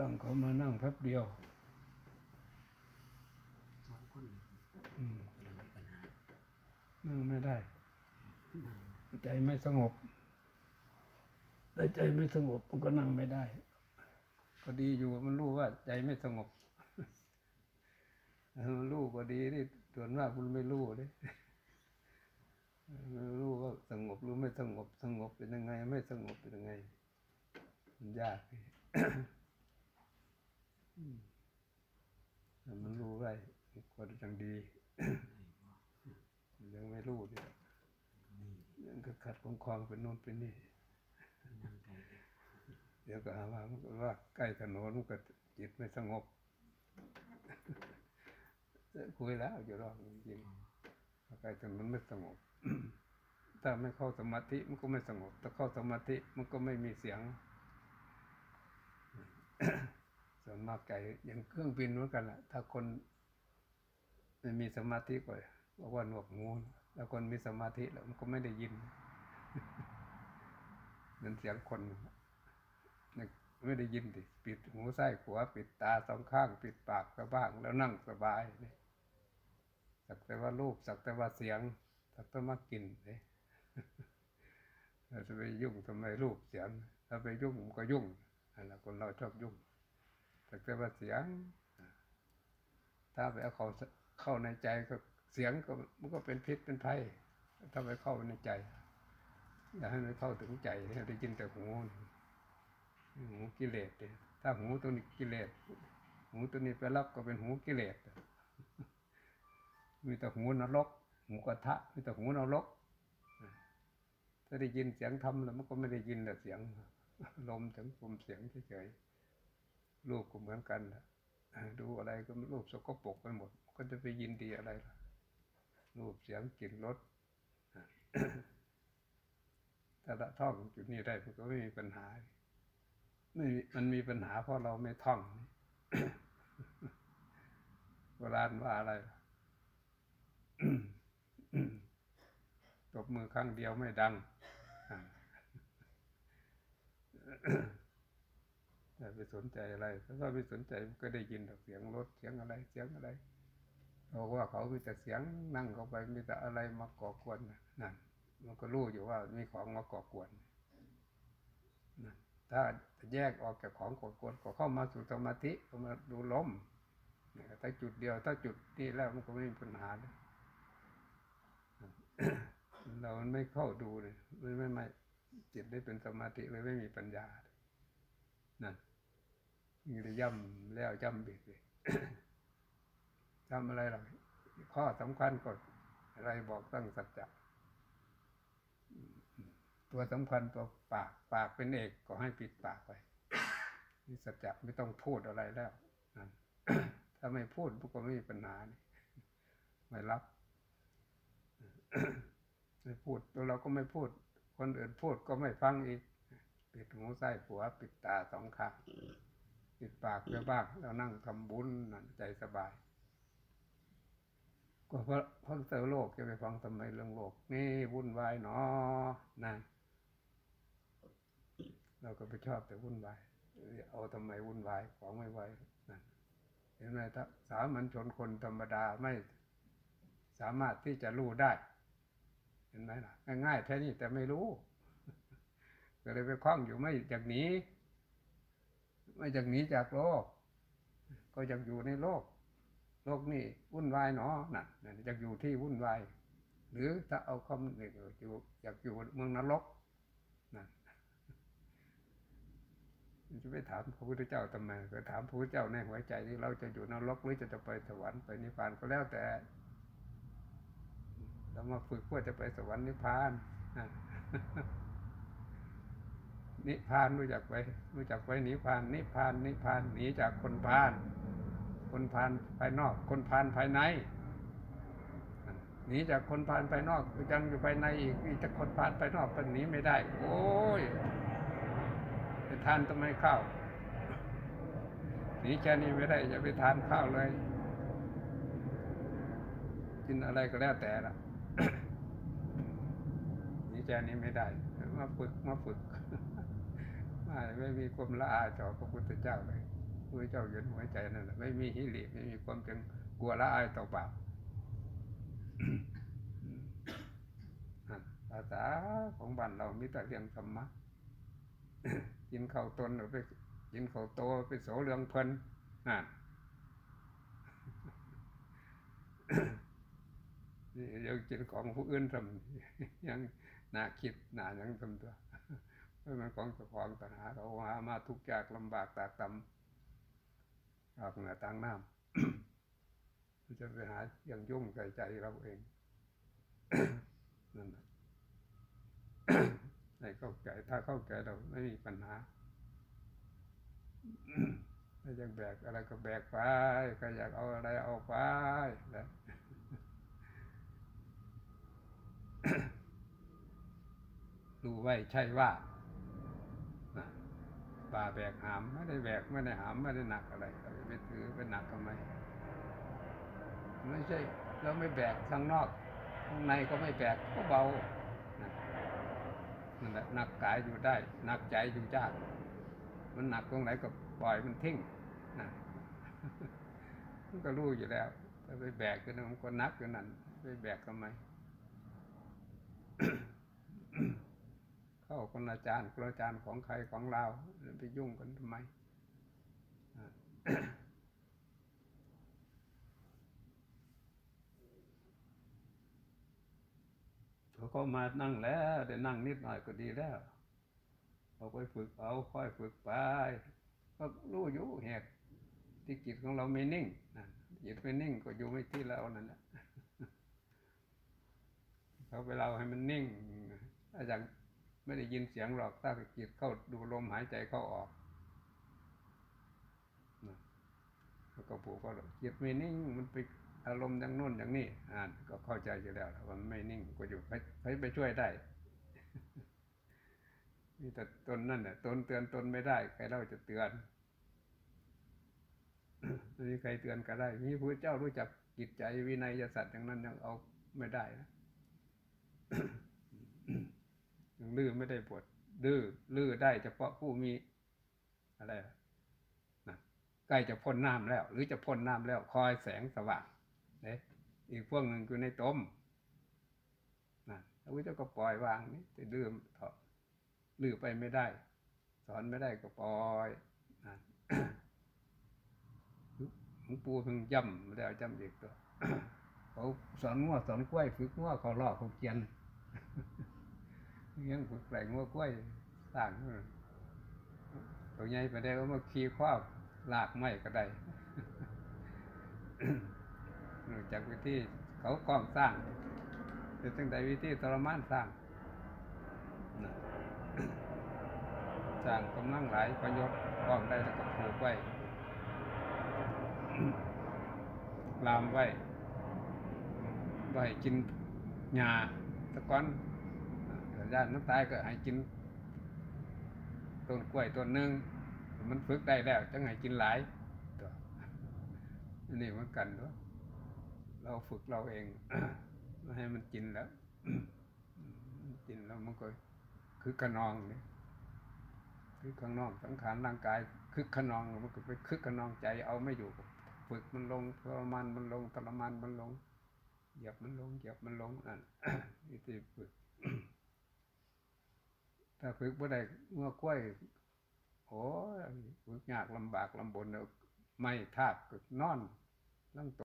ลังเขามานั่งแป๊บเดียวสองคนอืมกำลังมีปัญหานั่งไม่ได้ ใจไม่สงบแต่ใจไม่สงบมันก็นั่งไม่ได้ ก็ดีอยู่มันรู้ว่า ใจไม่สงบมันรู้ก็ดีนี่ส่วนมากคุณไม่รู้เลยไม่รู้ว่าสงบหรือไม่สงบสงบเป็นยังไง ไม่สงบเป็นยังไงมันยากดิ อืมแต่มันรู้ไว้ ก็จังดียังไม่รู้ดิยังก็ขัดของคลองเป็นโน่นเป็นนี่เดี๋ยวก็หาว่ามันก็ว่าใกล้ถนนมันก็จิตไม่สงบคุยแล้วอยู่รอบจริงใกล้ถนนไม่สงบถ้าไม่เข้าสมาธิมันก็ไม่สงบถ้าเข้าสมาธิมันก็ไม่มีเสียงส่วนมากใจอย่างเครื่องบินเหมือนกันแหละถ้าคน ไม่มีสมาธิก็บอกว่าหนวกหูแล้วคนมีสมาธิแล้วมันก็ไม่ได้ยินเหมือนเสียงคนไม่ได้ยินดิปิดหูซ้ขวาปิดตาสองข้าง ปิดปากก็บ้าง แล้วนั่งสบายนี่สักแต่ว่ารูปสักแต่ว่าเสียง สักแต่ว่ากินเลยเราจะไปยุ่งทำไมรูปเสียงถ้าไปยุ่งมันก็ยุ่งอันนั้นคนเราชอบยุ่งสักแต่ว่าเสียง ถ้าไปเอาเขา เข้าในใจก็เสียงก็มันก็เป็นพิษเป็นภัยถ้าไปเข้าในใจ อย่าให้มันเข้าถึงใจให้ได้ยินแต่หูหูกิเลสเนี่ยถ้าหูตัวนี้กิเลสหูตัวนี้ไปรับก็เป็นหูกิเลสมีแต่หูนรกหูกระทะมีแต่หูนรกถ้าได้ยินเสียงธรรมแล้วมันก็ไม่ได้ยินแต่เสียงลมถึงลมเสียงเฉยๆรูปก็เหมือนกันแหละดูอะไรก็รูปสกปรกไปหมด ก็จะไปยินดีอะไรล่ะรูปเสียงกลิ่นรสถ้าละท่องจุดนี้ได้มันก็ไม่มีปัญหาไม่มีมันมีปัญหาเพราะเราไม่ท่องโบราณว่าอะไรตบมือครั้งเดียวไม่ดังอ่าอย่าไปสนใจอะไร ถ้าเราไม่สนใจมันก็ได้ยินแต่เสียงรถเสียงอะไร เสียงอะไร บอกว่าเขามีแต่เสียงนั่งเข้าไปมีแต่อะไรมาก่อกวนน่ะนั่นมันก็รู้อยู่ว่ามีของมาก่อกวนนะถ้าแยกออกจากของก่อกวนก็เข้ามาสู่สมาธิก็มาดูลมเนี่ยถ้าจุดเดียว ถ้าจุดนี้แล้วมันก็ไม่มีปัญหาเลยเราไม่เข้าดูเลยไม่ไม่ไม่จิตได้เป็นสมาธิเลยไม่มีปัญญานั่นนี่เลยย่ำแล้วย่ำเบียดเลย ทำอะไรหรอกข้อสำคัญก็อะไรบอกตั้งสัจจะตัวสำคัญตัวปากปากเป็นเอกก็ให้ปิดปากไปนี่สัจจะไม่ต้องพูดอะไรแล้วนั่นถ้าไม่พูดพวกก็ไม่มีปัญหานี่ไม่รับไม่พูดตัวเราก็ไม่พูด คนอื่นพูดก็ไม่ฟังอีก ปิดหูซ้ายขวปิดตาสองข้างปิดปากไปบ้างแล้วนั่งทำบุญนั่นใจสบาย ก็เพราะเพราะเจอโลกจะไปฟังทำไมเรื่องโลก นี่วุ่นวายเนาะนั่นเราก็ไปชอบแต่วุ่นวายเอาทำไมวุ่นวายของไม่ไหวนั่นเห็นไหมถ้าสามัญชนคนธรรมดาไม่สามารถที่จะรู้ได้ เห็นไหมล่ะ ง่ายๆแค่นี้แต่ไม่รู้ ก็เลยไปคล้องอยู่ไม่จากหนีไม่จากหนีจากโลก ก็ยากอยู่ในโลก ลกนี่วุ่นวายเนาะนั่นนั่นอยากอยู่ที่วุ่นวาย หรือถ้าเอาคำหนึ่งอยู่อยากอยู่เมืองนรกนั่นจะไปถามพระพุทธเจ้าทำไมก็ถามพระพุทธเจ้าในหัวใจที่เราจะอยู่นรกหรือจะจะไปสวรรค์ไปนิพพานก็แล้วแต่เรามาฝึกเพื่อจะไปสวรรค์นิพพานนั่นนิพพานรู้จักไปรู้จักไปนิพพานนิพพานนิพพานหนีจากคนพาน คนพานภายนอก คนพานภายในหนีจากคนพานภายนอกยังอยู่ภายในอีกนี่จากคนพานภายนอกก็หนีไม่ได้ โอ้ยไปทานทำไมข้าวหนีแค่นี้ไม่ได้อย่าไปทานข้าวเลย กินอะไรก็แล้วแต่ละหนีแค่นี้ไม่ได้ มาฝึกมาฝึกไม่ไม่มีความละอาต่อพระพุทธเจ้าเลย พระเจ้าอยู่ในหัวใจนั่นแหละไม่มีฮิริไม่มีความเป็นกลัวละอายต่อบาปนั่นภาษาของบ้านเรามีแต่เรื่องธรรมะกินข้าวตนหรือไปกินข้าวโตไปโสเรื่องเพลินนั่นนี่ยังกินของผู้อื่นทำยังหนาคิดหนายังทำตัวเพราะมันของเจ้าของตัณหาเราหามาทุกข์ยากลำบากตากตำ ออกเหนือต่างน้ำมันจะไปหาอย่างยุ่งใส่ใจเราเองนั่นแหละให้เข้าใจถ้าเข้าใจเราไม่มีปัญหาถ้ายากแบกอะไรก็แบกไปใครอยากเอาอะไรเอาไปนะรู้ไว้ใช่ว่า ป่าแบกหามไม่ได้แบกไม่ได้หามไม่ได้หนักอะไรเราไปถือไปหนักทำไมไม่ใช่เราไม่แบกข้างนอกข้างในก็ไม่แบกก็เบานั่นแหละหนักกายอยู่ได้หนักใจอยู่ยากมันหนักตรงไหนก็ปล่อยมันทิ้งนะมันก็รู้อยู่แล้วถ้าไปแบกกันมันก็นักอยู่นั่นไปแบกทำไม เข้าคนอาจารย์คนอาจารย์ของใครของเราไปยุ่งกันทำไมเขาก็มานั่งแล้วได้นั่งนิดหน่อยก็ดีแล้วเอาไปฝึกเอาค่อยฝึกไปก็รู้อยู่เหตุที่จิตของเราไม่นิ่งนะจิตไม่นิ่งก็อยู่ไม่ที่เรานั่นแหละเขาไปเราให้มันนิ่งถ้าอย่าง ไม่ได้ยินเสียงหรอกถ้าจิตเข้าดูลมหายใจเข้าออกนะแล้วก็ผูกก็จิตไม่นิ่งมันไปอารมณ์อย่างโน้นอย่างนี้อ่าก็เข้าใจอยู่แล้วว่ามันไม่นิ่งก็อยู่ไปไปไปช่วยได้มีแต่ตนนั่นแหละตนเตือนตนไม่ได้ ใครเล่าจะเตือนไม่มีใครเตือนก็ได้มีพระเจ้ารู้จักจิตใจวินัยยสัตว์อย่างนั้นยังเอาไม่ได้นะ ยังลื้อไม่ได้บทดื้อลื้อได้เฉพาะผู้มีอะไรนะใกล้จะพ้นน้ำแล้ว หรือจะพ้นน้ำแล้วคอยแสงสว่างเนี่ยอีกพวกหนึ่งคือในต้มนะพระพุทธเจ้าก็ปล่อยวางนี่จะดื้อเถอะลื้อไปไม่ได้ สอนไม่ได้ก็ปล่อยนะหลวงปู่เพิ่งย่ำไม่ได้เอาจำเด็กตัวเขาสอนง้อสอนกล้วยฝึกง้อเขาล่อเขาเกียน ยังฝึกแปลงง้อกล้วยต่างตัวใหญ่ไปได้ก็มาขี่คว้าลากไม้ก็ได้รู้จากวิธีเขากองสร้างเป็นตั้งแต่วิธีทรมานสร้างสร้างกำลังหลายประโยชน์กองได้แล้วก็ผูกไว้ลามไว้ไว้กินหญ้าตะกอน ญาติน้ำตายก็ให้กินต้นกล้วยต้นหนึ่งมันฝึกได้แล้วจังให้กินหลายตัวอันนี่เหมือนกันด้วยเราฝึกเราเองไม่ให้มันกินแล้วกินแล้วมันก็คือขนองเนี่ยคือข้างนอกสังขารร่างกายคึกขนองมันก็ไปคึกขนองใจเอาไม่อยู่ฝึกมันลงทรมานมันลงทรมานมันลงเหยียบมันลงเหยียบมันลงนั่นวิธีฝึก ถ้าฝึกบ่ได้เมื่อกล้วยโอ้ยฝึกยากลำบากลำบนแล้วไม่ทาบก็นอนลังต